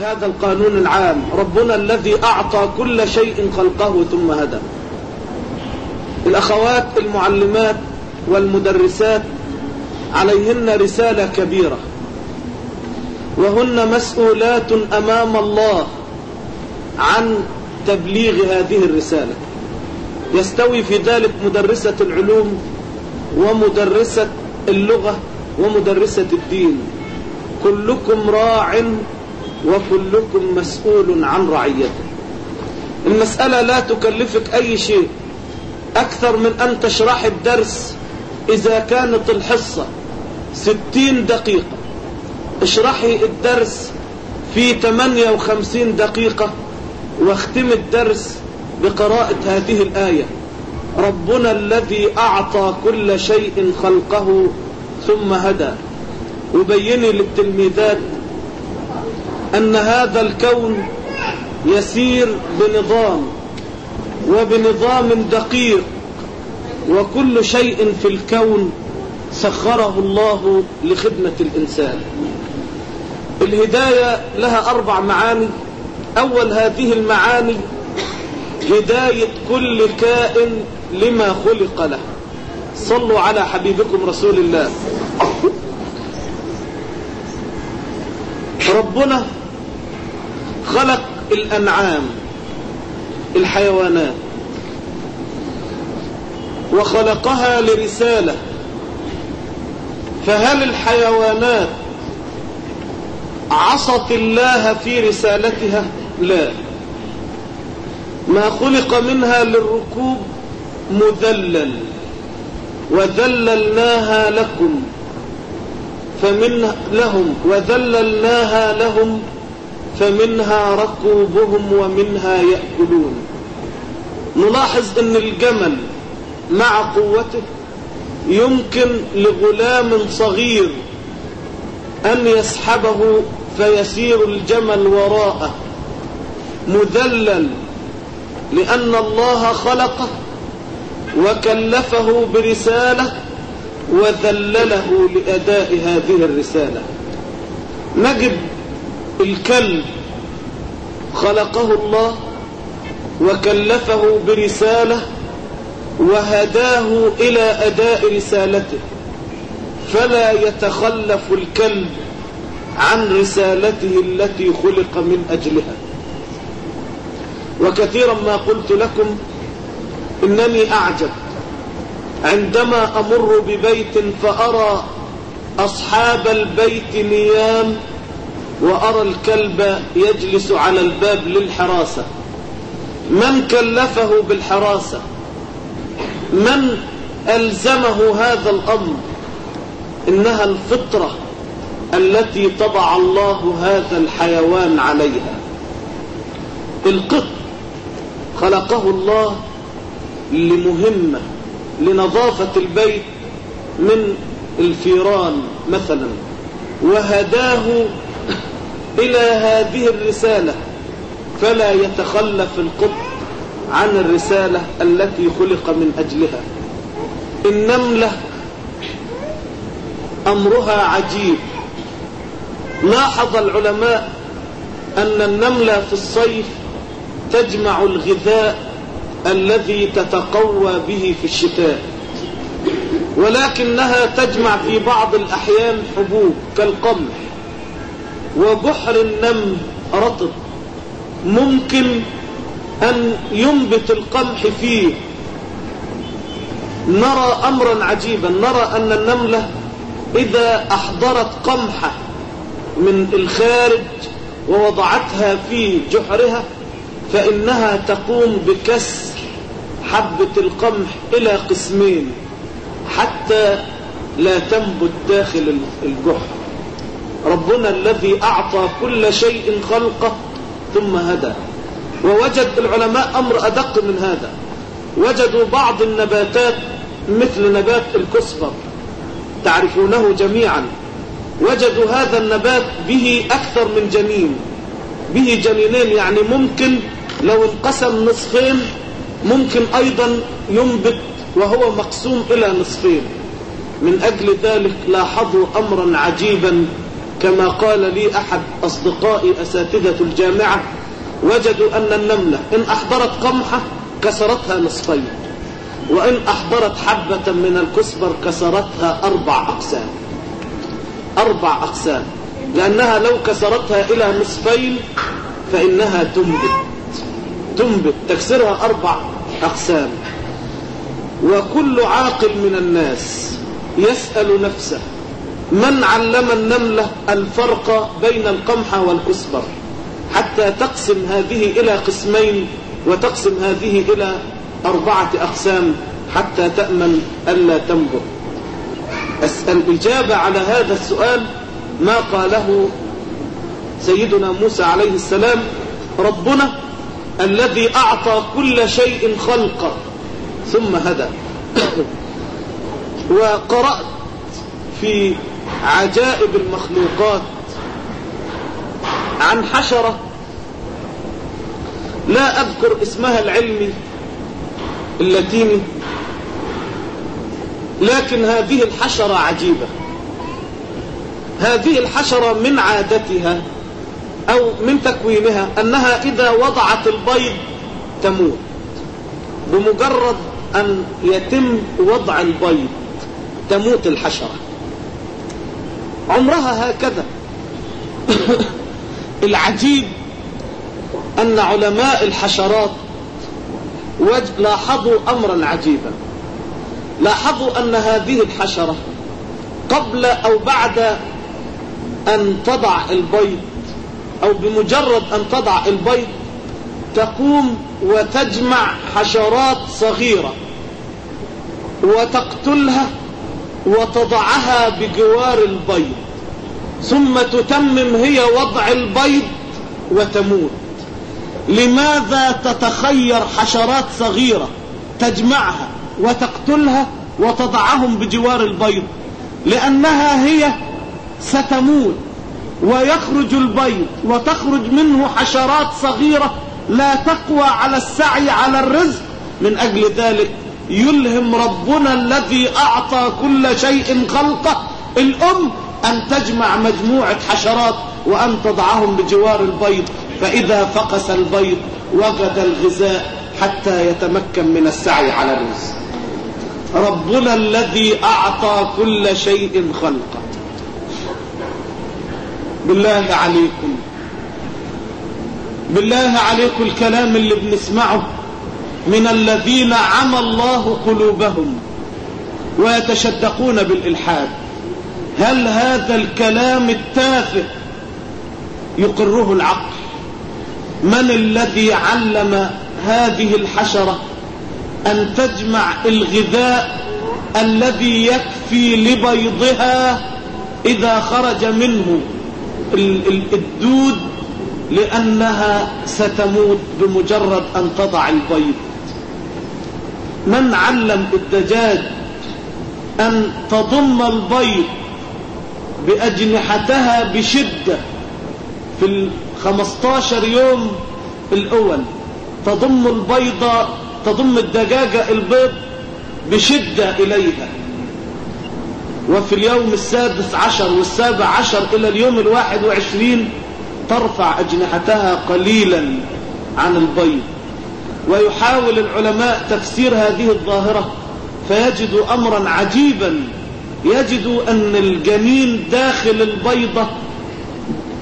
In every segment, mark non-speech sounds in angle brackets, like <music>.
هذا القانون العام. ربنا الذي أعطى كل شيء خلقه ثم هدى. الأخوات المعلمات والمدرسات عليهن رسالة كبيرة. وهن مسؤولات أمام الله عن تبليغ هذه الرسالة. يستوي في ذلك مدرسة العلوم ومدرسة اللغة ومدرسة الدين. كلكم راع وكلكم مسؤول عن رعيته. المسألة لا تكلفك أي شيء أكثر من أن تشرح الدرس إذا كانت الحصة ستين دقيقة. اشرحي الدرس في 58 دقيقة واختم الدرس بقراءة هذه الآية. ربنا الذي أعطى كل شيء خلقه ثم هدى. وبيني للتلميذات أن هذا الكون يسير بنظام وبنظام دقيق وكل شيء في الكون سخره الله لخدمة الإنسان. الهداية لها أربع معاني. أول هذه المعاني هداية كل كائن لما خلق له. صلوا على حبيبكم رسول الله. ربنا خلق الأنعام الحيوانات وخلقها لرسالة. فهل الحيوانات عصت الله في رسالتها؟ لا. ما خلق منها للركوب مذلل وذللناها لكم. فمن لهم وذللناها لهم فمنها ركوبهم ومنها يأكلون. نلاحظ إن الجمل مع قوته يمكن لغلام صغير أن يسحبه فيسير الجمل وراءه. مذلل لأن الله خلقه وكلفه برسالة وذلله لأداء هذه الرسالة. نجد الكلب خلقه الله وكلفه برسالة وهداه إلى أداء رسالته. فلا يتخلف الكلب عن رسالته التي خلق من أجلها. وكثيرا ما قلت لكم إنني أعجب عندما أمر ببيت فأرى أصحاب البيت نيام وأرى الكلب يجلس على الباب للحراسة. من كلفه بالحراسة؟ من ألزمه هذا الأمر؟ إنها الفطرة التي طبع الله هذا الحيوان عليها. القط خلقه الله لمهمة. لنظافة البيت من الفيران مثلا. وهداه إلى هذه الرسالة. فلا يتخلف القط عن الرسالة التي خلق من أجلها. النملة أمرها عجيب. لاحظ العلماء أن النملة في الصيف تجمع الغذاء الذي تتقوى به في الشتاء ولكنها تجمع في بعض الأحيان حبوب كالقمح وبحر النمل رطب. ممكن أن ينبت القمح فيه. نرى أمرا عجيبا نرى أن النملة إذا أحضرت قمحة من الخارج ووضعتها في جحرها فإنها تقوم بكسر حبة القمح إلى قسمين حتى لا تنبت داخل الجحر. ربنا الذي أعطى كل شيء خلقه ثم هدى. ووجد العلماء أمر أدق من هذا. وجدوا بعض النباتات مثل نبات الكسبر تعرفونه جميعا. وجدوا هذا النبات به أكثر من جنين. به جنينين يعني ممكن لو انقسم نصفين ممكن أيضا ينبت وهو مقسوم إلى نصفين. من أجل ذلك لاحظوا أمرا عجيبا كما قال لي أحد أصدقائي أساتذة الجامعة وجدوا أن النملة إن أحضرت قمحة كسرتها نصفين وإن أحضرت حبة من الكسبر كسرتها أربع أقسام. أربع أقسام لأنها لو كسرتها إلى نصفين فإنها تنبت. تنبت تكسرها أربع أقسام. وكل عاقل من الناس يسأل نفسه من علم النملة الفرق بين القمحة والكسبر؟ حتى تقسم هذه إلى قسمين وتقسم هذه إلى أربعة أقسام حتى تأمن ألا تنبت. الإجابة على هذا السؤال ما قاله سيدنا موسى عليه السلام ربنا الذي أعطى كل شيء خلقه. ثم هدى. <coughs> وقرأت في عجائب المخلوقات عن حشرة. لا أذكر اسمها العلمي اللاتيني لكن هذه الحشرة عجيبة. هذه الحشرة من عادتها أو من تكوينها أنها إذا وضعت البيض تموت. بمجرد أن يتم وضع البيض تموت الحشرة. عمرها هكذا. <coughs> العجيب أن علماء الحشرات لاحظوا أمرا عجيبا. لاحظوا أن هذه الحشرة قبل أو بعد أن تضع البيض أو بمجرد أن تضع البيض تقوم وتجمع حشرات صغيرة وتقتلها وتضعها بجوار البيض ثم تتمم هي وضع البيض وتموت. لماذا تتخير حشرات صغيرة تجمعها وتقتلها وتضعهم بجوار البيض؟ لأنها هي ستموت. ويخرج البيض وتخرج منه حشرات صغيرة لا تقوى على السعي على الرزق. من أجل ذلك يلهم ربنا الذي أعطى كل شيء خلقه. الأم أن تجمع مجموعة حشرات وأن تضعهم بجوار البيض. فإذا فقس البيض وجد الغذاء حتى يتمكن من السعي على الرزق. ربنا الذي أعطى كل شيء خلقه. بالله عليكم. بالله عليكم الكلام اللي بنسمعه من الذين عمى الله قلوبهم ويتشدقون بالإلحاد. هل هذا الكلام التافه يقره العقل؟ من الذي علم هذه الحشرة أن تجمع الغذاء الذي يكفي لبيضها إذا خرج منه الدود لأنها ستموت بمجرد أن تضع البيض. من علم الدجاج أن تضم البيض بأجنحتها بشدة في الخمستاشر يوم الأول تضم البيضة تضم الدجاجة البيض بشدة إليها. وفي اليوم السادس عشر والسابع عشر إلى اليوم الواحد وعشرين ترفع أجنحتها قليلا عن البيض. ويحاول العلماء تفسير هذه الظاهرة فيجد أمرا عجيبا. يجد أن الجنين داخل البيضة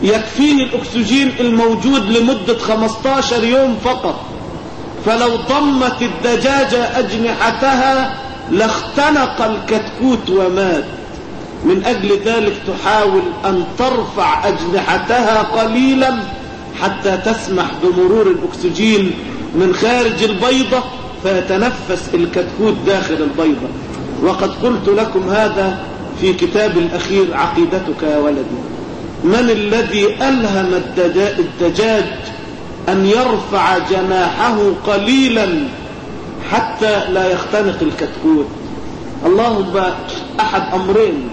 يكفيه الأكسجين الموجود لمدة 15 يوم فقط. فلو ضمت الدجاجة أجنحتها لاختنق الكتكوت ومات. من أجل ذلك تحاول أن ترفع أجنحتها قليلا حتى تسمح بمرور الأكسجين من خارج البيضة فيتنفس الكتكوت داخل البيضة. وقد قلت لكم هذا في كتاب الأخير عقيدتك يا ولدي. من الذي ألهم الدجاج أن يرفع جناحه قليلا حتى لا يختنق الكتكوت؟ اللهم أحد أمرين.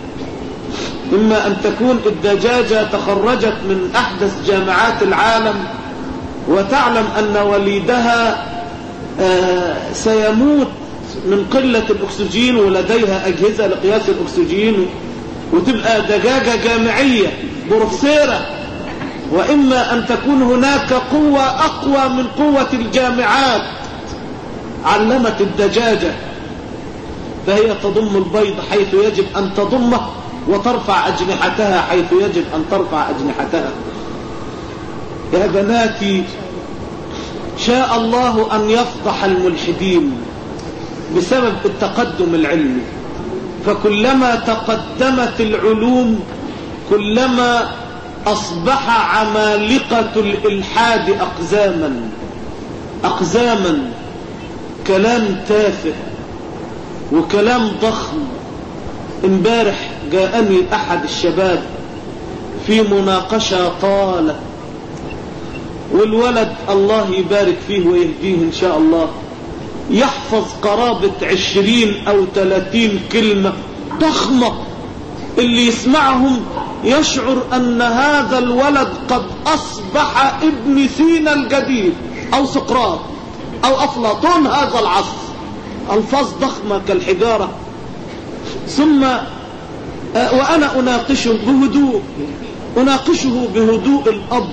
إما أن تكون الدجاجة تخرجت من أحدث جامعات العالم وتعلم أن وليدها سيموت من قلة الأكسجين ولديها أجهزة لقياس الأكسجين وتبقى دجاجة جامعية بروفيسيرة وإما أن تكون هناك قوة أقوى من قوة الجامعات. علمت الدجاجة فهي تضم البيض حيث يجب أن تضمه. وترفع أجنحتها حيث يجب أن ترفع أجنحتها. يا بناتي شاء الله أن يفضح الملحدين بسبب التقدم العلمي. فكلما تقدمت العلوم كلما أصبح عمالقة الإلحاد أقزاما أقزاما. كلام تافه وكلام ضخم. امبارح جاءني أحد الشباب في مناقشة طالة والولد الله يبارك فيه ويهديه إن شاء الله يحفظ قرابة عشرين أو ثلاثين كلمة ضخمة اللي يسمعهم يشعر أن هذا الولد قد أصبح ابن سينا الجديد أو سقراط أو أفلاطون هذا العصر. ألفاظ ضخمة كالحجارة. ثم وأنا أناقشه بهدوء. أناقشه بهدوء الأب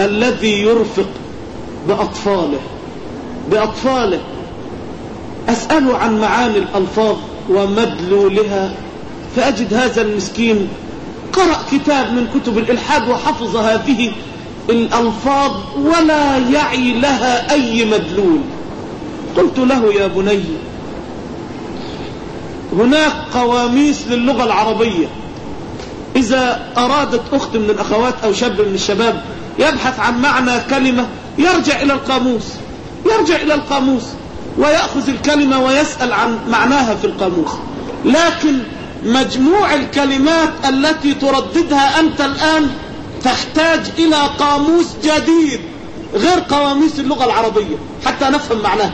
الذي يرفق بأطفاله. بأطفاله. أسأله عن معاني الألفاظ ومدلولها فأجد هذا المسكين قرأ كتاب من كتب الإلحاد وحفظ هذه الألفاظ ولا يعي لها أي مدلول. قلت له يا بني هناك قواميس للغة العربية. إذا أرادت أخت من الأخوات أو شاب من الشباب يبحث عن معنى كلمة يرجع إلى القاموس يرجع إلى القاموس ويأخذ الكلمة ويسأل عن معناها في القاموس. لكن مجموع الكلمات التي ترددها أنت الآن تحتاج إلى قاموس جديد غير قواميس اللغة العربية. حتى نفهم معناها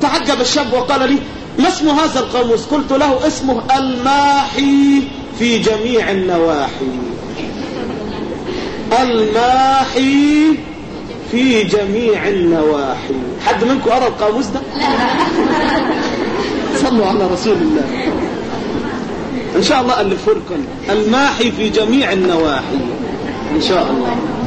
تعجب الشاب وقال لي ما اسم هذا القاموس قلت له اسمه الماحي في جميع النواحي. الماحي في جميع النواحي. حد منكم قرأ القاموس ده؟ <laughs> صلوا على رسول الله. إن شاء الله لكم. الماحي في جميع النواحي. إن شاء الله.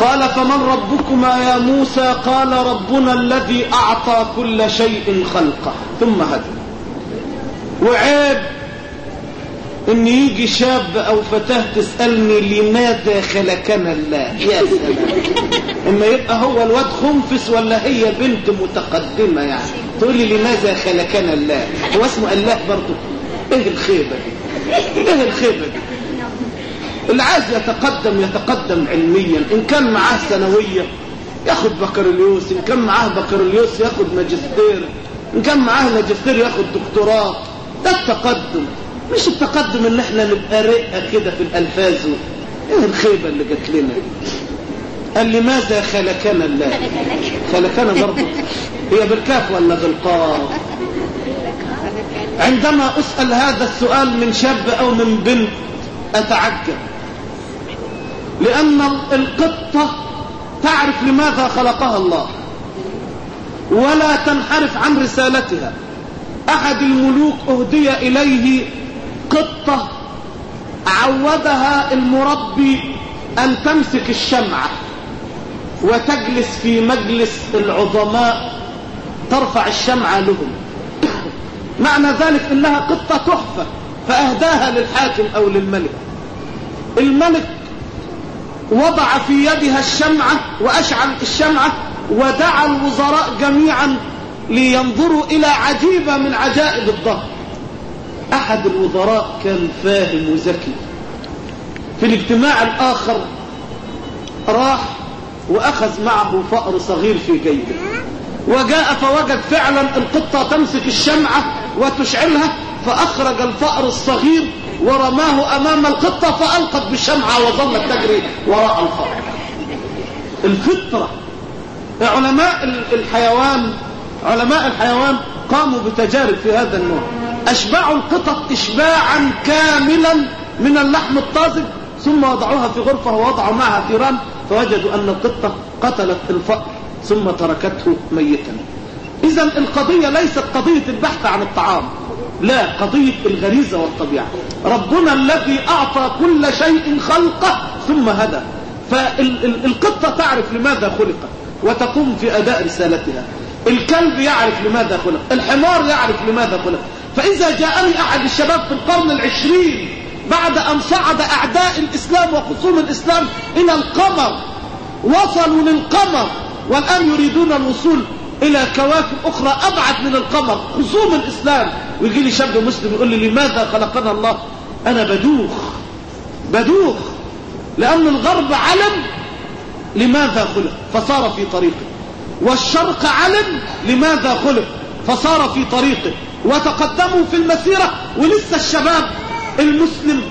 قال فمن ربكما يا موسى؟ قال ربنا الذي أعطى كل شيء خلقه. ثم هدى. وعيب إن يجي شاب أو فتاة تسألني لماذا خلقنا الله؟ يا سلام. إما يبقى هو الواد خنفس ولا هي بنت متقدمة يعني. تقول لي لماذا خلقنا الله؟ هو اسمه الله برضه. إيه الخيبة دي؟ إيه الخيبة دي؟ اللي عايز يتقدم يتقدم علميا. إن كان معاه ثانوية ياخد بكالوريوس إن كان معاه بكالوريوس ياخد ماجستير. إن كان معاه ماجستير ياخد دكتوراه. ده التقدم. مش التقدم ان إحنا نبقى رقة كده في الألفاظ إيه الخيبة اللي جات لنا قال لماذا خلقنا الله؟ خلقنا برضه. هي بالكاف ولا بالقاف؟ عندما أسأل هذا السؤال من شاب أو من بنت أتعجب. لأن القطة تعرف لماذا خلقها الله. ولا تنحرف عن رسالتها. أحد الملوك أهدي إليه قطة عودها المربي أن تمسك الشمعة وتجلس في مجلس العظماء ترفع الشمعة لهم. معنى ذلك إنها قطة تحفة فأهداها للحاكم أو للملك. الملك وضع في يدها الشمعة وأشعل الشمعة ودعا الوزراء جميعا لينظروا إلى عجيبة من عجائب الظهر أحد الوزراء كان فاهم وذكي. في الاجتماع الآخر راح وأخذ معه فأر صغير في جيبه. وجاء فوجد فعلا القطة تمسك الشمعة وتشعلها فأخرج الفأر الصغير ورماه أمام القطة فألقت بالشمعة وظلت تجري وراء الفأر الفطرة. علماء الحيوان علماء الحيوان قاموا بتجارب في هذا النوع. أشبعوا القطط إشباعا كاملا من اللحم الطازج ثم وضعوها في غرفة ووضعوا معها ثيران فوجدوا أن القطة قتلت الفأر ثم تركته ميتا. إذا القضية ليست قضية البحث عن الطعام. لا قضية الغريزة والطبيعة. ربنا الذي أعطى كل شيء خلقه ثم هدى. فالقطة تعرف لماذا خلقت وتقوم في أداء رسالتها. الكلب يعرف لماذا خلق. الحمار يعرف لماذا خلق. فإذا جاءني أحد الشباب في القرن العشرين بعد أن صعد أعداء الإسلام وخصوم الإسلام إلى القمر وصلوا للقمر والآن يريدون الوصول إلى كواكب أخرى أبعد من القمر خصوم الإسلام. ويجي لي شاب مسلم يقول لي لماذا خلقنا الله؟ أنا بدوخ بدوخ لأن الغرب علم لماذا خلق فصار في طريقه. والشرق علم لماذا خلق فصار في طريقه. وتقدموا في المسيرة ولسه الشباب المسلم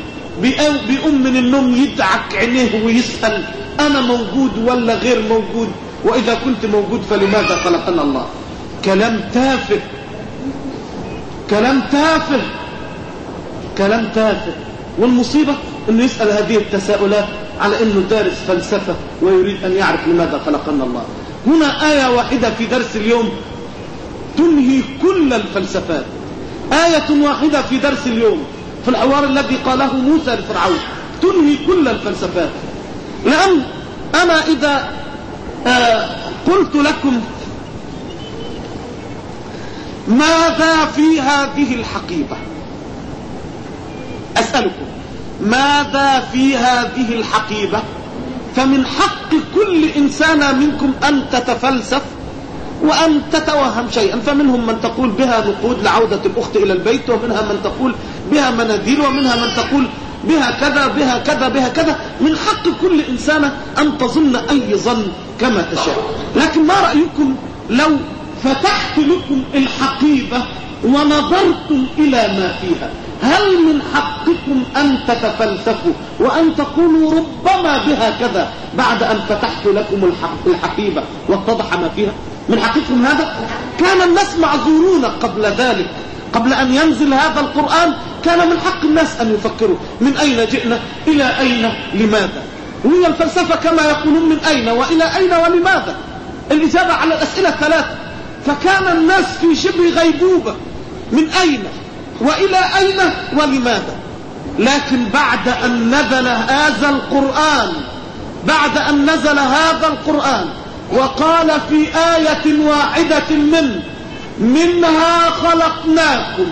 بيقوم من النوم يدعك عينيه ويسأل أنا موجود ولا غير موجود؟ وإذا كنت موجود فلماذا خلقنا الله؟ كلام تافه. كلام تافه. كلام تافه. والمصيبة إنه يسأل هذه التساؤلات على إنه دارس فلسفة ويريد أن يعرف لماذا خلقنا الله. هنا آية واحدة في درس اليوم تنهي كل الفلسفات. آية واحدة في درس اليوم في الحوار الذي قاله موسى لفرعون. تنهي كل الفلسفات. لأن أنا إذا قلت لكم ماذا في هذه الحقيبة؟ أسألكم ماذا في هذه الحقيبة؟ فمن حق كل إنسان منكم أن تتفلسف وأن تتوهم شيئا. فمنهم من تقول بها نقود لعودة الأخت إلى البيت ومنها من تقول بها مناديل ومنها من تقول بها كذا بها كذا بها كذا. من حق كل إنسان أن تظن أي ظن كما تشاء. لكن ما رأيكم لو فتحت لكم الحقيبة ونظرتم إلى ما فيها؟ هل من حقكم أن تتفلسفوا وأن تقولوا ربما بها كذا بعد أن فتحت لكم الحقيبة واتضح ما فيها؟ من حقكم هذا؟ كان الناس معذورون قبل ذلك. قبل أن ينزل هذا القرآن كان من حق الناس أن يفكروا من أين جئنا؟ إلى أين؟ لماذا؟ وهي الفلسفة كما يقولون من أين؟ وإلى أين ولماذا؟ الإجابة على الأسئلة الثلاثة فكان الناس في شبه غيبوبة. من أين؟ وإلى أين؟ ولماذا؟ لكن بعد أن نزل هذا القرآن بعد أن نزل هذا القرآن وقال في آية واحدة منه منها خلقناكم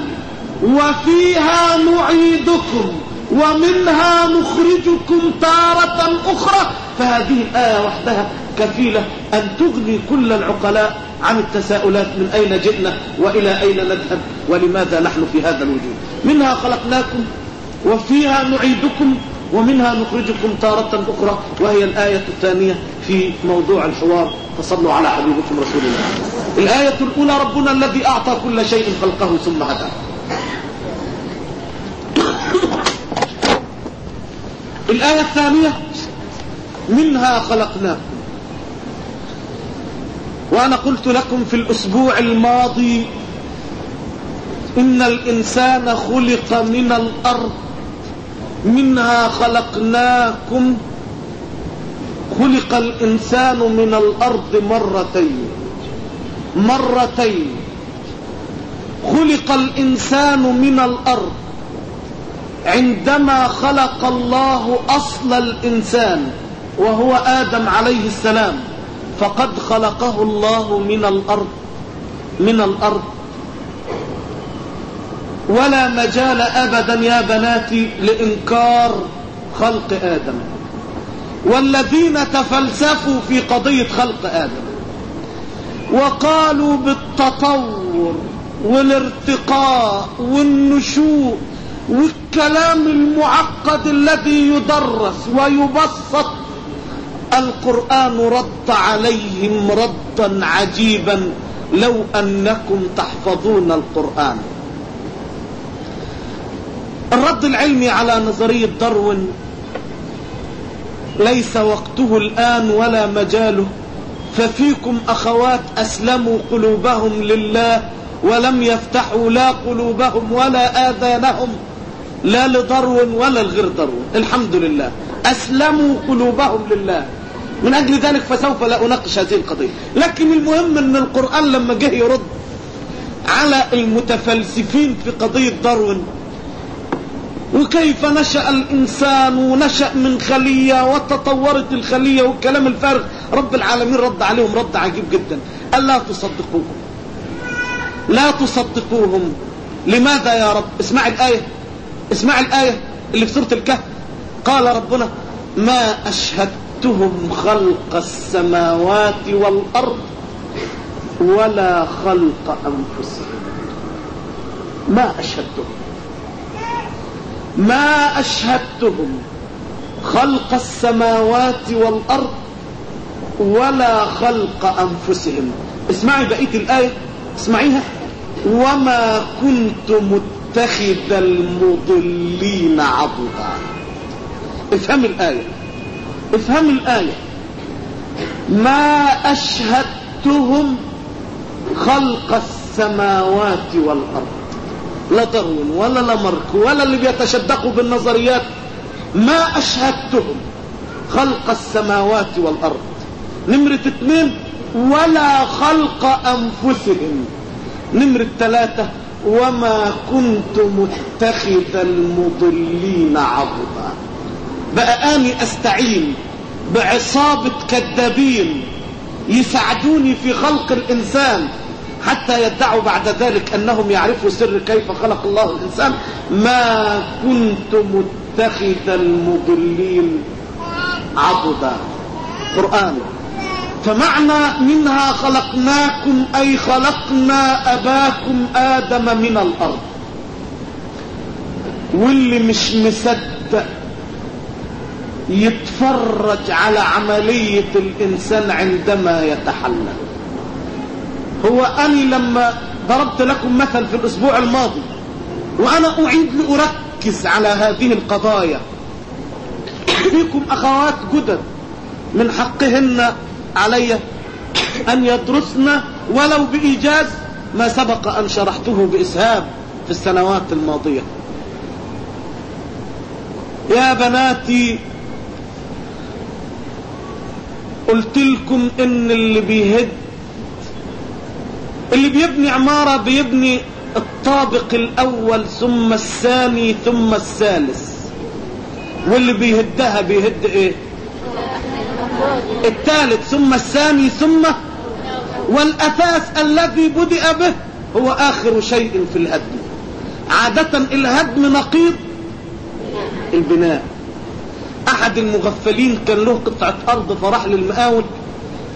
وفيها نعيدكم ومنها نخرجكم تارة أخرى فهذه الآية وحدها كفيلة أن تغني كل العقلاء عن التساؤلات من أين جئنا وإلى أين نذهب ولماذا نحن في هذا الوجود. منها خلقناكم وفيها نعيدكم ومنها نخرجكم تارة أخرى وهي الآية الثانية في موضوع الحوار. فصلوا على حبيبكم رسول الله. الآية الأولى ربنا الذي أعطى كل شيء خلقه ثم هدى. الآية الثانية منها خلقناكم. وأنا قلت لكم في الأسبوع الماضي إن الإنسان خلق من الأرض منها خلقناكم خلق الإنسان من الأرض مرتين. مرتين. خلق الإنسان من الأرض. عندما خلق الله أصل الإنسان وهو آدم عليه السلام فقد خلقه الله من الأرض. من الأرض. ولا مجال أبدا يا بناتي لإنكار خلق آدم. والذين تفلسفوا في قضية خلق آدم وقالوا بالتطور والارتقاء والنشوء والكلام المعقد الذي يدرس ويبسط القرآن رد عليهم ردا عجيبا لو أنكم تحفظون القرآن. الرد العلمي على نظرية داروين ليس وقته الآن ولا مجاله. ففيكم أخوات أسلموا قلوبهم لله ولم يفتحوا لا قلوبهم ولا آذانهم. لا لدرو ولا لغير درو الحمد لله. أسلموا قلوبهم لله. من أجل ذلك فسوف لا أناقش هذه القضية. لكن المهم أن القرآن لما جه يرد على المتفلسفين في قضية داروين وكيف نشأ الإنسان ونشأ من خلية وتطورت الخلية والكلام الفارغ رب العالمين رد عليهم رد عجيب جدا. قال لا تصدقوهم. لا تصدقوهم. لماذا يا رب؟ اسمع الآية. اسمع الآية اللي في سورة الكهف. قال ربنا ما أشهدتهم خلق السماوات والأرض ولا خلق أنفسهم. ما أشهدتهم. ما أشهدتهم خلق السماوات والأرض ولا خلق أنفسهم. اسمعي بقية الآية. اسمعيها. وما كنت متخذ المضلين عضدا. افهم الآية. افهم الآية. ما أشهدتهم خلق السماوات والأرض. لا داروين ولا لامارك ولا اللي بيتشدقوا بالنظريات. ما أشهدتهم خلق السماوات والأرض. نمرة اثنين ولا خلق أنفسهم. نمرة ثلاثة وما كنت متخذ المضلين عضدا. بقى أني أستعين بعصابة كذابين يساعدوني في خلق الإنسان. حتى يدعوا بعد ذلك أنهم يعرفوا سر كيف خلق الله الإنسان. ما كنت متخذ المضلين عضدا. قرآن. فمعنى منها خلقناكم أي خلقنا أباكم آدم من الأرض. واللي مش مصدق يتفرج على عملية الإنسان عندما يتحلل. هو أني لما ضربت لكم مثل في الأسبوع الماضي وأنا أعيد لأركز على هذه القضايا. فيكم أخوات جدد من حقهن علي أن يدرسن ولو بإيجاز ما سبق أن شرحته بإسهاب في السنوات الماضية. يا بناتي قلت لكم إن اللي بيهد اللي بيبني عمارة بيبني الطابق الأول ثم الثاني ثم الثالث. واللي بيهدها بيهد إيه؟ الثالث ثم الثاني ثم والأساس الذي بدأ به هو آخر شيء في الهدم. عادة الهدم نقيض البناء. أحد المغفلين كان له قطعة أرض فراح للمقاول.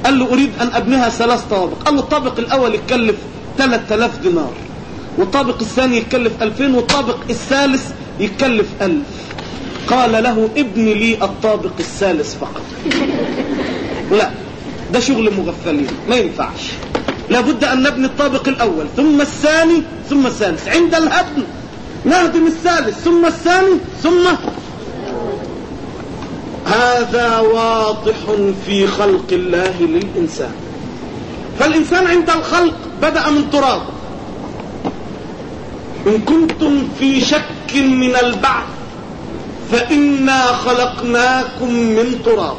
قال له أريد أن أبنيها ثلاث طوابق قال له الطابق الأول يتكلف 3000 دينار والطابق الثاني يتكلف 2000 والطابق الثالث يتكلف 1000 قال له ابني لي الطابق الثالث فقط. لا ده شغل مغفلين ما ينفعش. لابد أن نبني الطابق الأول ثم الثاني ثم الثالث. عند الهدم نهدم الثالث ثم الثاني ثم هذا واضح في خلق الله للإنسان. فالإنسان عند الخلق بدأ من تراب. إن كنتم في شك من البعث فإنا خلقناكم من تراب.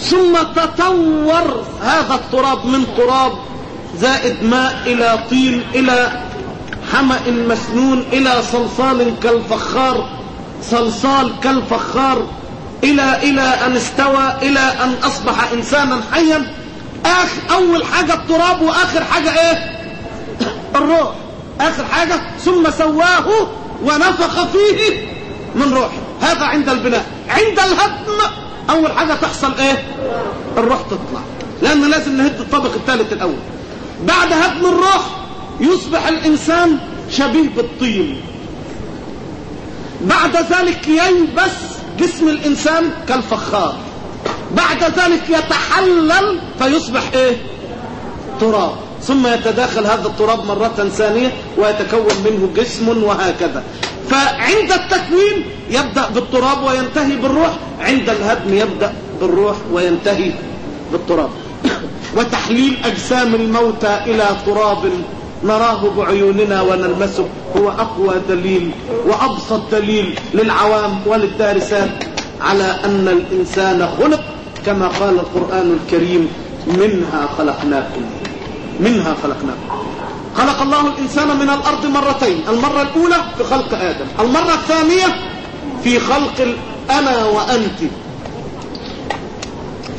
ثم تطور هذا التراب من تراب زائد ماء إلى طين إلى حمأ مسنون إلى صلصال كالفخار. صلصال كالفخار إلى إلى أن استوى إلى أن أصبح إنسانا حيا. آخر أول حاجة التراب وآخر حاجة إيه؟ <coughs> الروح. آخر حاجة ثم سواه ونفخ فيه من روحه. هذا عند البناء. عند الهدم أول حاجة تحصل إيه؟ الروح تطلع. لأن لازم نهد الطابق الثالث الأول. بعد هدم الروح يصبح الإنسان شبيه بالطين. بعد ذلك يلبس جسم الإنسان كالفخار. بعد ذلك يتحلل فيصبح إيه؟ تراب. ثم يتداخل هذا التراب مرة ثانية ويتكون منه جسم وهكذا. فعند التكوين يبدأ بالتراب وينتهي بالروح. عند الهدم يبدأ بالروح وينتهي بالتراب. <coughs> وتحليل أجسام الموتى إلى تراب نراه بعيوننا ونلمسه. هو أقوى دليل وأبسط دليل للعوام وللدارسات على أن الإنسان خلق كما قال القرآن الكريم منها خلقناكم. منها خلقناكم. خلق الله الإنسان من الأرض مرتين المرة الأولى في خلق آدم المرة الثانية في خلق أنا وأنت.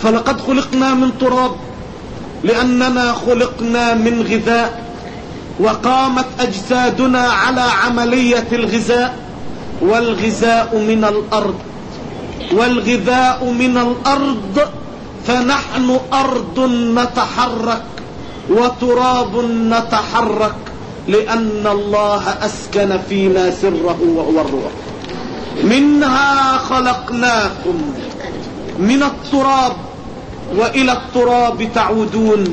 فلقد خلقنا من تراب لأننا خلقنا من غذاء. وقامت أجسادنا على عملية الغذاء والغذاء من الأرض والغذاء من الأرض فنحن أرض نتحرك وتراب نتحرك لأن الله أسكن فينا سره وهو الروح. منها خلقناكم من التراب وإلى التراب تعودون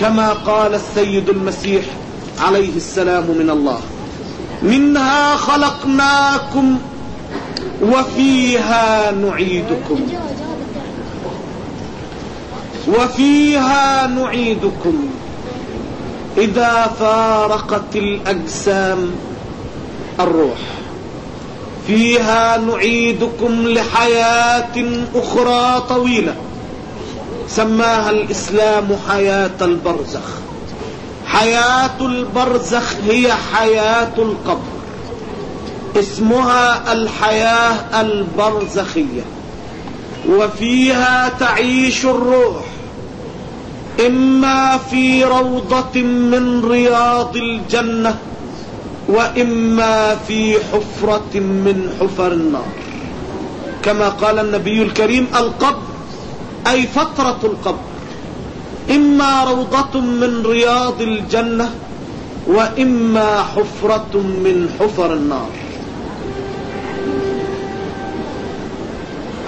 كما قال السيد المسيح عليه السلام من الله. منها خلقناكم وفيها نعيدكم. وفيها نعيدكم. إذا فارقت الأجسام الروح. فيها نعيدكم لحياة أخرى طويلة. سماها الإسلام حياة البرزخ. حياة البرزخ هي حياة القبر. اسمها الحياة البرزخية. وفيها تعيش الروح. إما في روضة من رياض الجنة وإما في حفرة من حفر النار. كما قال النبي الكريم القبر أي فترة القبر. إما روضة من رياض الجنة وإما حفرة من حفر النار.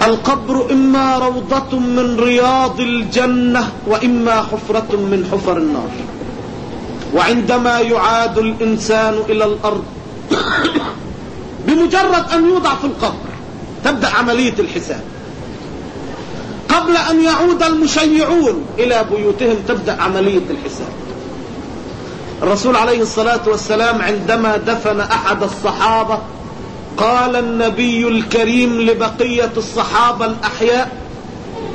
القبر إما روضة من رياض الجنة وإما حفرة من حفر النار. وعندما يعاد الإنسان إلى الأرض بمجرد أن يوضع في القبر تبدأ عملية الحساب. قبل أن يعود المشيعون إلى بيوتهم تبدأ عملية الحساب. الرسول عليه الصلاة والسلام عندما دفن أحد الصحابة قال النبي الكريم لبقية الصحابة الأحياء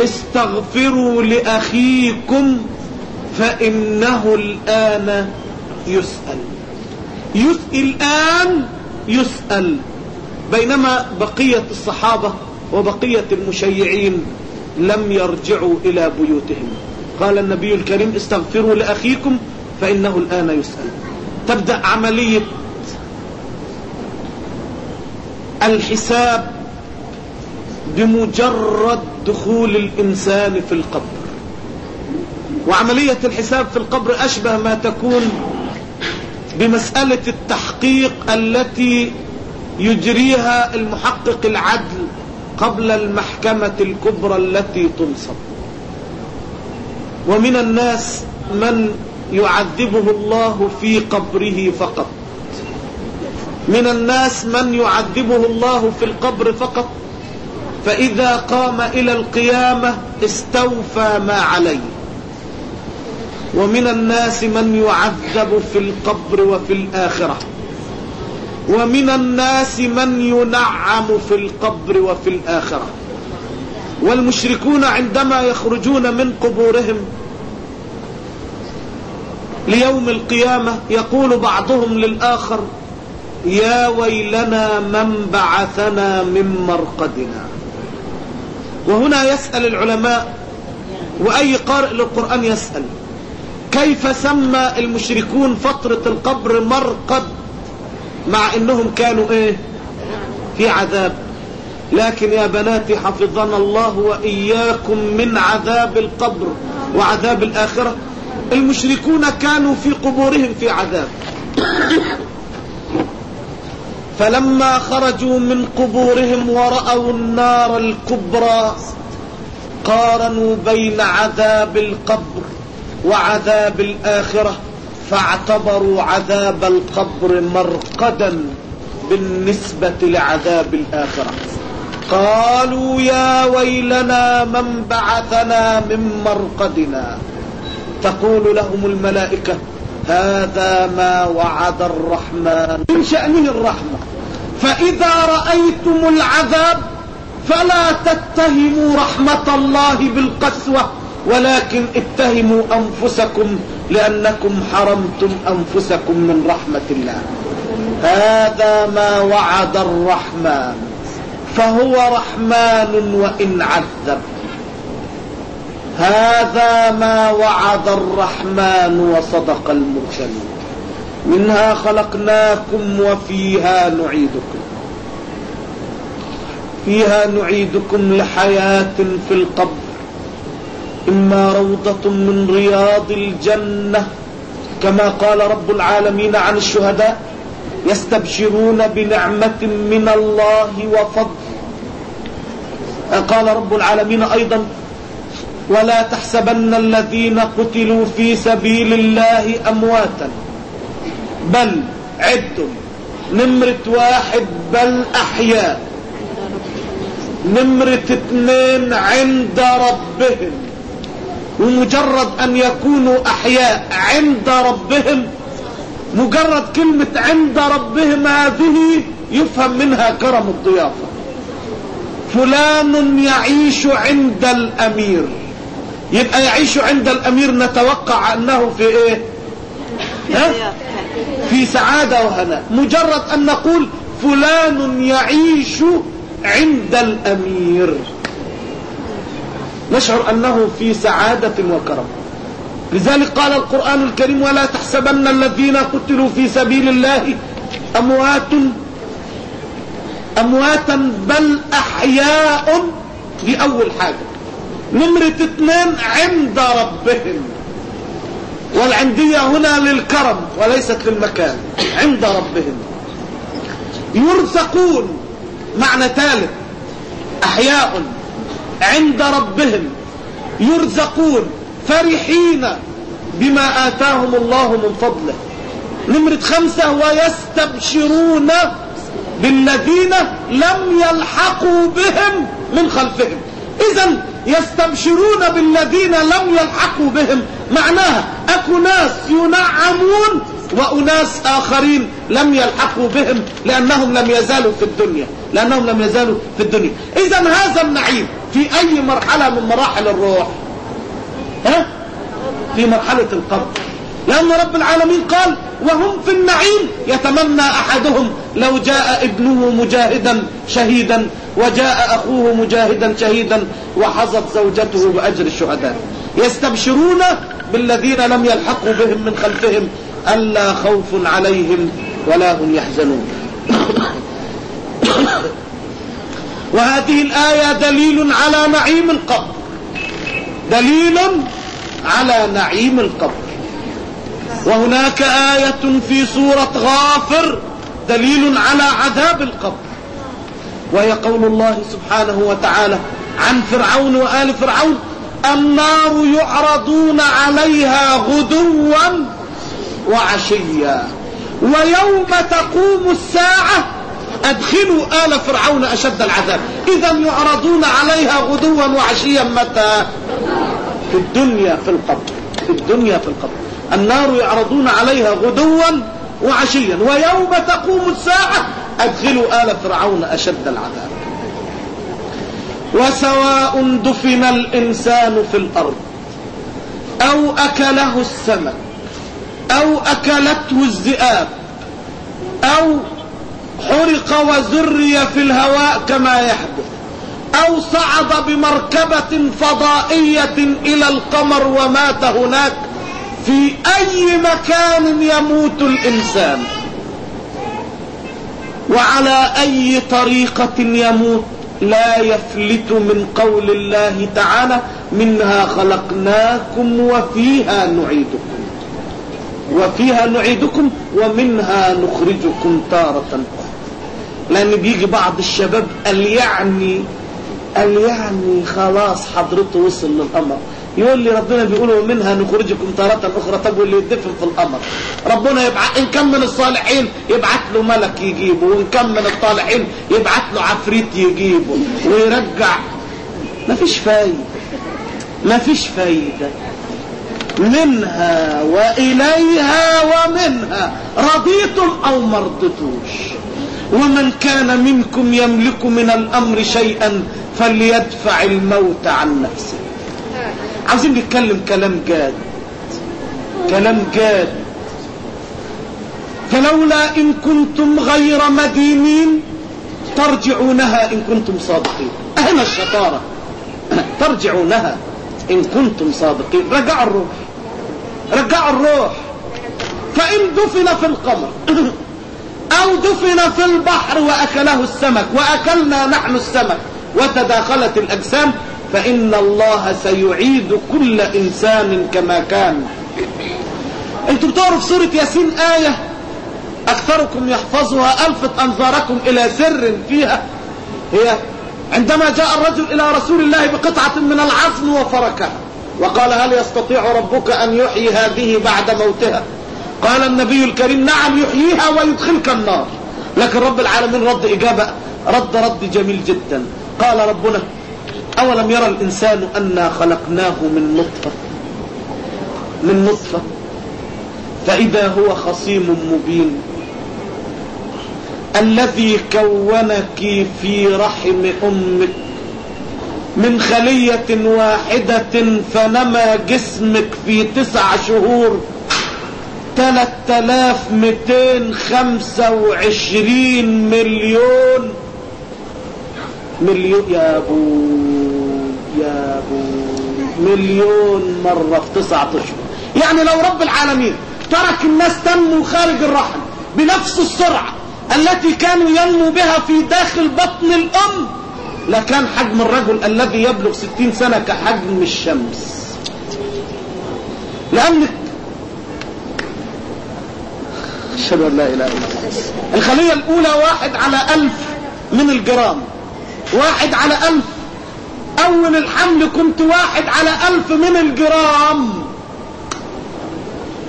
استغفروا لأخيكم فإنه الآن يسأل. يسأل الآن يسأل. بينما بقية الصحابة وبقية المشيعين لم يرجعوا إلى بيوتهم. قال النبي الكريم استغفروا لأخيكم فإنه الآن يسأل. تبدأ عملية الحساب بمجرد دخول الإنسان في القبر. وعملية الحساب في القبر أشبه ما تكون بمسألة التحقيق التي يجريها المحقق العدل قبل المحكمة الكبرى التي تنصب. ومن الناس من يعذبه الله في قبره فقط. من الناس من يعذبه الله في القبر فقط. فإذا قام إلى القيامة استوفى ما عليه. ومن الناس من يعذب في القبر وفي الآخرة. ومن الناس من ينعم في القبر وفي الآخرة. والمشركون عندما يخرجون من قبورهم ليوم القيامة يقول بعضهم للآخر يا ويلنا من بعثنا من مرقدنا. وهنا يسأل العلماء وأي قارئ للقرآن يسأل كيف سمى المشركون فترة القبر مرقد مع إنهم كانوا إيه؟ في عذاب. لكن يا بناتي حفظنا الله وإياكم من عذاب القبر وعذاب الآخرة. المشركون كانوا في قبورهم في عذاب. فلما خرجوا من قبورهم ورأوا النار الكبرى قارنوا بين عذاب القبر وعذاب الآخرة. فاعتبروا عذاب القبر مرقدا بالنسبة لعذاب الآخرة. قالوا يا ويلنا من بعثنا من مرقدنا. تقول لهم الملائكة هذا ما وعد الرحمن. من شأنه الرحمة. فإذا رأيتم العذاب فلا تتهموا رحمة الله بالقسوة. ولكن اتهموا أنفسكم لأنكم حرمتم أنفسكم من رحمة الله. هذا ما وعد الرحمن. فهو رحمن وإن عذب. هذا ما وعد الرحمن وصدق المرسلين. منها خلقناكم وفيها نعيدكم. فيها نعيدكم لحياة في القبر. إما روضة من رياض الجنة كما قال رب العالمين عن الشهداء يستبشرون بنعمة من الله وفضل. قال رب العالمين أيضا ولا تحسبن الذين قتلوا في سبيل الله أمواتا بل عدتم نمرة واحد بل أحياء نمرة اثنين عند ربهم. ومجرد أن يكونوا أحياء عند ربهم مجرد كلمة عند ربهم هذه يفهم منها كرم الضيافة. فلان يعيش عند الأمير. يبقى يعيش عند الأمير نتوقع أنه في إيه؟ ها؟ في سعادة وهناء مجرد أن نقول فلان يعيش عند الأمير. نشعر أنه في سعادة وكرم. لذلك قال القرآن الكريم ولا تحسبن الذين قتلوا في سبيل الله أموات أمواتا بل أحياء دي أول حاجة. نمرة اثنين عند ربهم. والعندية هنا للكرم وليست للمكان. عند ربهم. يرزقون. معنى ثالث أحياء. عند ربهم يرزقون فرحين بما آتاهم الله من فضله. نمرة خمسة ويستبشرون بالذين لم يلحقوا بهم من خلفهم. إذا يستبشرون بالذين لم يلحقوا بهم. معناها أكو ناس ينعمون وأناس آخرين لم يلحقوا بهم لأنهم لم يزالوا في الدنيا. لأنهم لم يزالوا في الدنيا. إذا هذا النعيم في أي مرحلة من مراحل الروح؟ ها؟ في مرحلة القبر. لأن رب العالمين قال وهم في النعيم يتمنى أحدهم لو جاء ابنه مجاهدا شهيدا وجاء أخوه مجاهدا شهيدا وحظت زوجته بأجر الشهداء. يستبشرون بالذين لم يلحقوا بهم من خلفهم ألا خوف عليهم ولا هم يحزنون. وهذه الآية دليل على نعيم القبر. دليل على نعيم القبر. وهناك آية في سورة غافر دليل على عذاب القبر. وهي قول الله سبحانه وتعالى عن فرعون وآل فرعون النار يعرضون عليها غدوا وعشيا ويوم تقوم الساعة أدخلوا آل فرعون أشد العذاب. إذا يعرضون عليها غدوا وعشيا متى؟ في الدنيا في القبر. في الدنيا في القبر. النار يعرضون عليها غدوا وعشيا. ويوم تقوم الساعة أدخلوا آل فرعون أشد العذاب. وسواء دفن الإنسان في الأرض أو أكله السمك أو أكلته الذئاب أو حرق وزري في الهواء كما يحدث أو صعد بمركبة فضائية إلى القمر ومات هناك في أي مكان يموت الإنسان؟ وعلى أي طريقة يموت؟ لا يفلت من قول الله تعالى منها خلقناكم وفيها نعيدكم وفيها نعيدكم ومنها نخرجكم تارة أخرى لأن بيجي بعض الشباب قال يعني قال يعني خلاص حضرته وصل للأمر. يقول لي ربنا بيقول ومنها نخرجكم تارة أخرى طب واللي يدفن في القمر ربنا يبعت إن كان من الصالحين يبعت له ملك يجيبه وإن كان من الطالحين يبعت له عفريت يجيبه ويرجع. ما فيش فايدة. ما فيش فايدة. منها وإليها ومنها. رضيتم أو مرضتوش ومن كان منكم يملك من الأمر شيئا فليدفع الموت عن نفسه. عاوزين نتكلم كلام جاد. كلام جاد. فلولا إن كنتم غير مدينين ترجعونها إن كنتم صادقين. أهنا الشطارة. <clears throat> ترجعونها إن كنتم صادقين. رجعوا الروح. رجعوا الروح. فإن دفن في القمر. <clears throat> أو دفن في البحر وأكله السمك وأكلنا نحن السمك. وتداخلت الأجسام فإن الله سيعيد كل إنسان كما كان. أنتوا بتقروا في سورة ياسين آية؟ أكثركم يحفظها ألفت أنظاركم إلى سر فيها. هي عندما جاء الرجل إلى رسول الله بقطعة من العظم وفركها وقال هل يستطيع ربك أن يحيي هذه بعد موتها؟ قال النبي الكريم نعم يحييها ويدخلك النار. لكن رب العالمين رد إجابة رد رد جميل جدا. قال ربنا أولم يرى الإنسان أنا خلقناه من نطفة من نطفة. فإذا هو خصيم مبين. الذي كونك في رحم أمك من خلية واحدة فنما جسمك في تسع شهور. تلات تلاف ميتين خمسة وعشرين مليون. مليون يا ابو يا ابو مليون مرة في تسعة أشهر. يعني لو رب العالمين ترك الناس تنمو خارج الرحم بنفس السرعة التي كانوا ينمو بها في داخل بطن الأم لكان حجم الرجل الذي يبلغ ستين سنة كحجم الشمس. لأنك أشهد أن لا إله إلا الله. الخلية الأولى واحد على ألف من الجرام. واحد على ألف. أول الحمل كنت واحد على ألف من الجرام.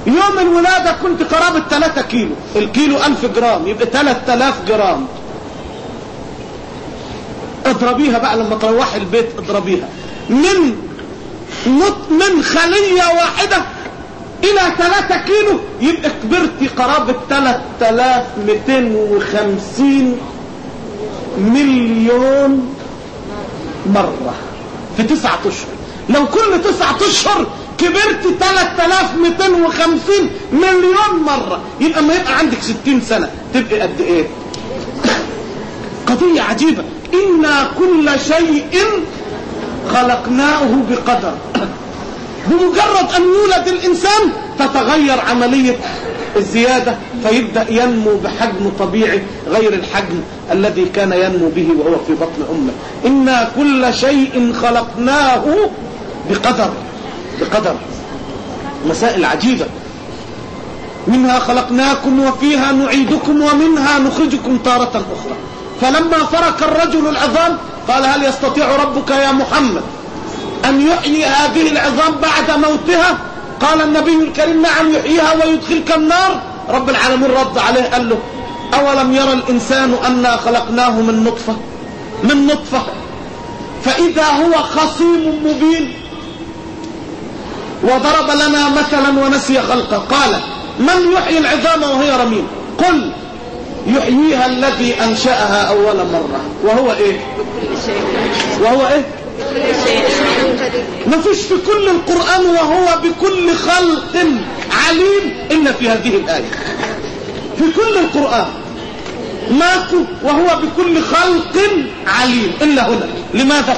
يوم الولادة كنت قرابة 3 كيلو. الكيلو ألف جرام يبقى 3000 جرام. اضربيها بقى لما تروحي البيت اضربيها. من من خلية واحدة إلى 3 كيلو يبقى كبرتي قرابة 3250 مليون مرة في تسعة أشهر. لو كل تسعة أشهر كبرت 3250 مليون مرة يبقى ما يبقى عندك 60 سنة. تبقى قد إيه؟ قضية عجيبة. إنا كل شيء خلقناه بقدر. بمجرد أن يولد الإنسان تتغير عملية الزيادة فيبدأ ينمو بحجم طبيعي غير الحجم الذي كان ينمو به وهو في بطن أمه. إنا كل شيء خلقناه بقدر بقدر. مسائل عجيبة. منها خلقناكم وفيها نعيدكم ومنها نخرجكم تارة أخرى. فلما فرك الرجل العظام قال هل يستطيع ربك يا محمد؟ أن يحيي هذه العظام بعد موتها؟ قال النبي الكريم نعم يحييها ويدخلك النار. رب العالمين رد عليه قال له أولم يرى الإنسان أنا خلقناه من نطفة؟ من نطفة. فإذا هو خصيم مبين. وضرب لنا مثلا ونسي خلقه. قال من يحيي العظام وهي رميم؟ قل يحييها الذي أنشأها أول مرة. وهو إيه؟ وهو إيه؟ ما فيش في كل القرآن وهو بكل خلق عليم. إلا في هذه الآية. في كل القرآن. ماكو وهو بكل خلق عليم. إلا هنا. لماذا؟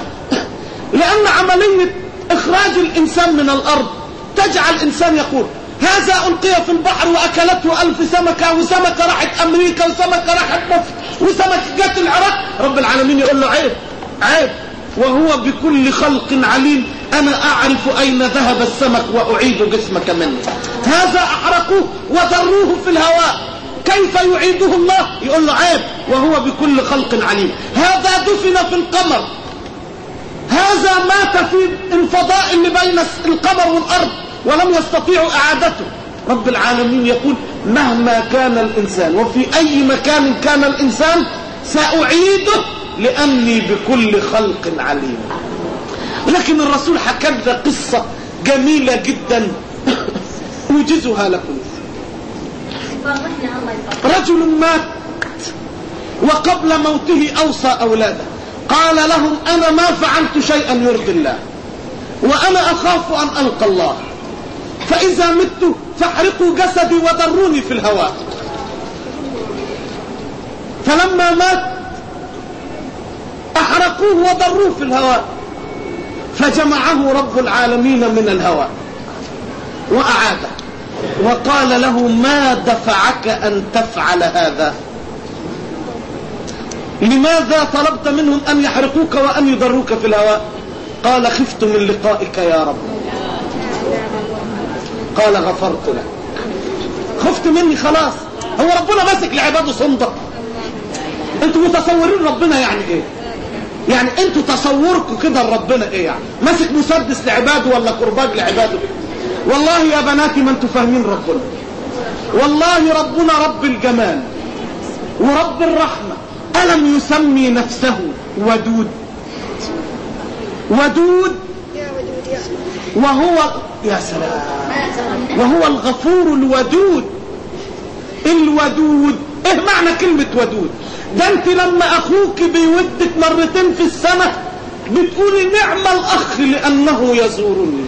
لأن عملية إخراج الإنسان من الأرض تجعل الإنسان يقول هذا ألقي في البحر وأكلته ألف سمكة وسمكة راحت أمريكا وسمكة راحت مصر وسمكة جت العراق. رب العالمين يقول له عيب عيب. وهو بكل خلق عليم أنا أعرف أين ذهب السمك وأعيد جسمك منه. هذا أحرقوه وذروه في الهواء؟ كيف يعيده الله؟ يقول له عيب وهو بكل خلق عليم. هذا دفن في القمر. هذا مات في الفضاء اللي بين القمر والأرض ولم يستطيعوا إعادته. رب العالمين يقول مهما كان الإنسان وفي أي مكان كان الإنسان سأعيده لأني بكل خلق عليم. لكن الرسول حكى قصة جميلة جدا. أوجزها لكم. رجل مات وقبل موته أوصى أولاده. قال لهم أنا ما فعلت شيئا يرضي الله وأنا أخاف أن ألقى الله. فإذا مت فاحرقوا جسدي وذروني في الهواء. فلما مات أحرقوه وضروه في الهواء فجمعه رب العالمين من الهواء وأعاده وقال له ما دفعك أن تفعل هذا؟ لماذا طلبت منهم أن يحرقوك وأن يضروك في الهواء؟ قال خفت من لقائك يا رب. قال غفرت لك. خفت مني خلاص. هو ربنا ماسك لعباده صندق أنتوا متصورين ربنا يعني إيه؟ يعني أنتوا تصوركم كده لربنا إيه يعني؟ ماسك مسدس لعباده ولا كرباج لعباده؟ والله يا بناتي ما أنتوا فاهمين ربنا. والله ربنا رب الجمال ورب الرحمة. ألم يسمي نفسه ودود؟ ودود وهو يا سلام. وهو الغفور الودود. الودود. إيه معنى كلمة ودود؟ ده انت لما أخوك بيودك مرتين في السنة بتقولي نعم الاخ لأنه يزورني.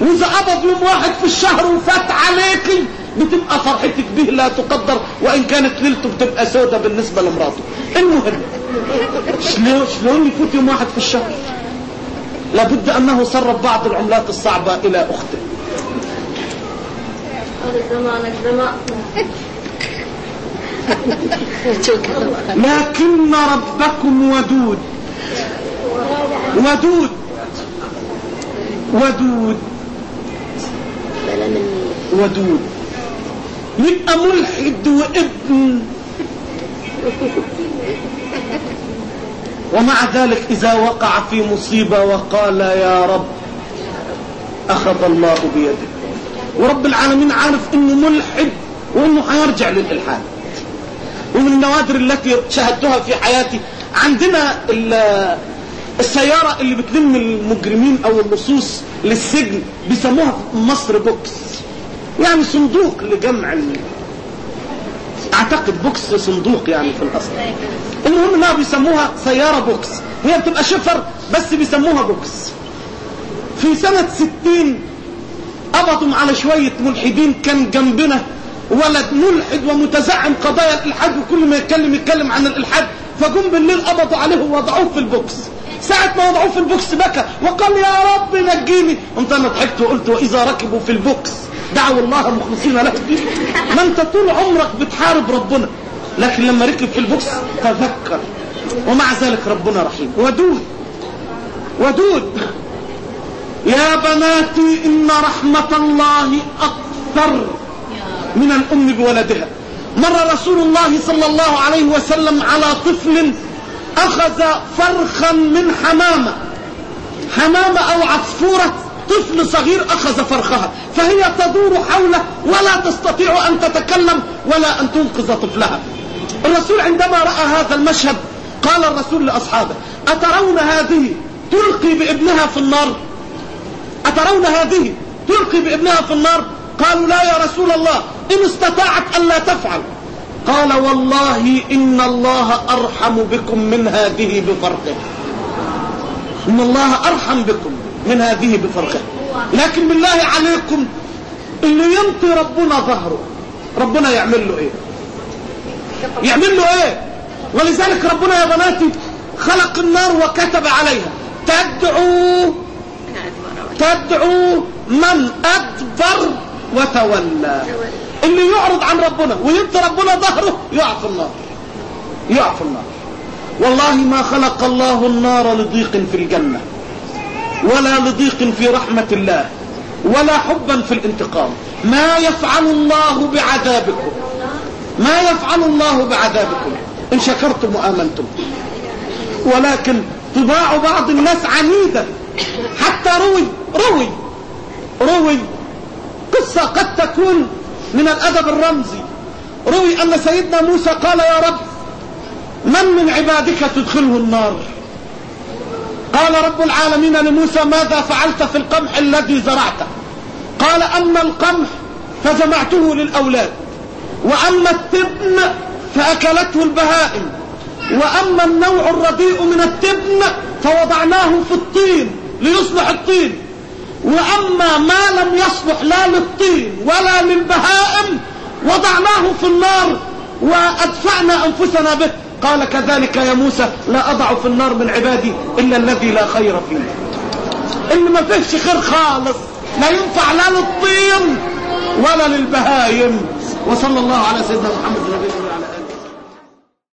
وإذا قبض يوم واحد في الشهر وفات عليكي بتبقى فرحتك به لا تقدر وإن كانت ليلته بتبقى سودة بالنسبة لمراته. المهم شلون شلون يفوت يوم واحد في الشهر؟ لابد أنه صرف بعض العملات الصعبة إلى أخته. <laughs> لكن ربكم ودود. ودود. ودود. ودود. يبقى ملحد وابن. ومع ذلك إذا وقع في مصيبة وقال يا رب أخذ الله بيده ورب العالمين عارف إنه ملحد وإنه هيرجع للإلحاد ومن النوادر التي شاهدتها في حياتي. عندنا السيارة اللي بتلم المجرمين أو اللصوص للسجن بيسموها مصر بوكس. يعني صندوق لجمع. أعتقد بوكس صندوق يعني في الأصل. المهم إنها بيسموها سيارة بوكس. هي بتبقى شفر بس بيسموها بوكس. في سنة ستين قبضوا على شوية ملحدين كان جنبنا. ولد ملحد ومتزعم قضايا الإلحاد وكل ما يتكلم يتكلم عن الإلحاد. فجم بالليل قبضوا عليه ووضعوه في البوكس. ساعة ما وضعوه في البوكس بكى. وقال يا رب نجيني. قمت أنا ضحكت وقلت وإذا ركبوا في البوكس. دعوا الله مخلصين له الدين. ما أنت طول عمرك بتحارب ربنا. لكن لما ركب في البوكس تذكر. ومع ذلك ربنا رحيم. ودود. ودود. يا بناتي إن رحمة الله أكثر. من الأم بولدها. مر رسول الله صلى الله عليه وسلم على طفل أخذ فرخا من حمامة. حمامة أو عصفورة. طفل صغير أخذ فرخها. فهي تدور حوله ولا تستطيع أن تتكلم ولا أن تنقذ طفلها. الرسول عندما رأى هذا المشهد قال الرسول لأصحابه أترون هذه تلقي بابنها في النار؟ أترون هذه تلقي بابنها في النار؟ قالوا لا يا رسول الله. إن استطاعت ألا تفعل. قال والله إن الله أرحم بكم من هذه بفرقه. إن الله أرحم بكم من هذه بفرقه. لكن بالله عليكم اللي ينطي ربنا ظهره. ربنا يعمل له إيه؟ يعمل له إيه؟ ولذلك ربنا يا بناتي خلق النار وكتب عليها. تدعو تدعو من أدبر وتولى. اللي يعرض عن ربنا وينطي ربنا ظهره يقع في النار يقع في النار والله ما خلق الله النار لضيق في الجنة ولا لضيق في رحمة الله ولا حبا في الانتقام. ما يفعل الله بعذابكم. ما يفعل الله بعذابكم. إن شكرتم وآمنتم. ولكن طباع بعض الناس عنيدة حتى روي روي روي. قصة قد تكون من الأدب الرمزي. روي أن سيدنا موسى قال يا رب من من عبادك تدخله النار? قال رب العالمين لموسى ماذا فعلت في القمح الذي زرعته؟ قال أما القمح فجمعته للأولاد وأما التبن فأكلته البهائم وأما النوع الرديء من التبن فوضعناه في الطين ليصلح الطين. وأما ما لم يصلح لا للطين ولا للبهائم وضعناه في النار وأدفعنا أنفسنا به. قال كذلك يا موسى لا أضع في النار من عبادي إلا الذي لا خير فيه. اللي ما فيهش خير خالص لا ينفع لا للطين ولا للبهايم وصلى الله على سيدنا محمد وعلى آله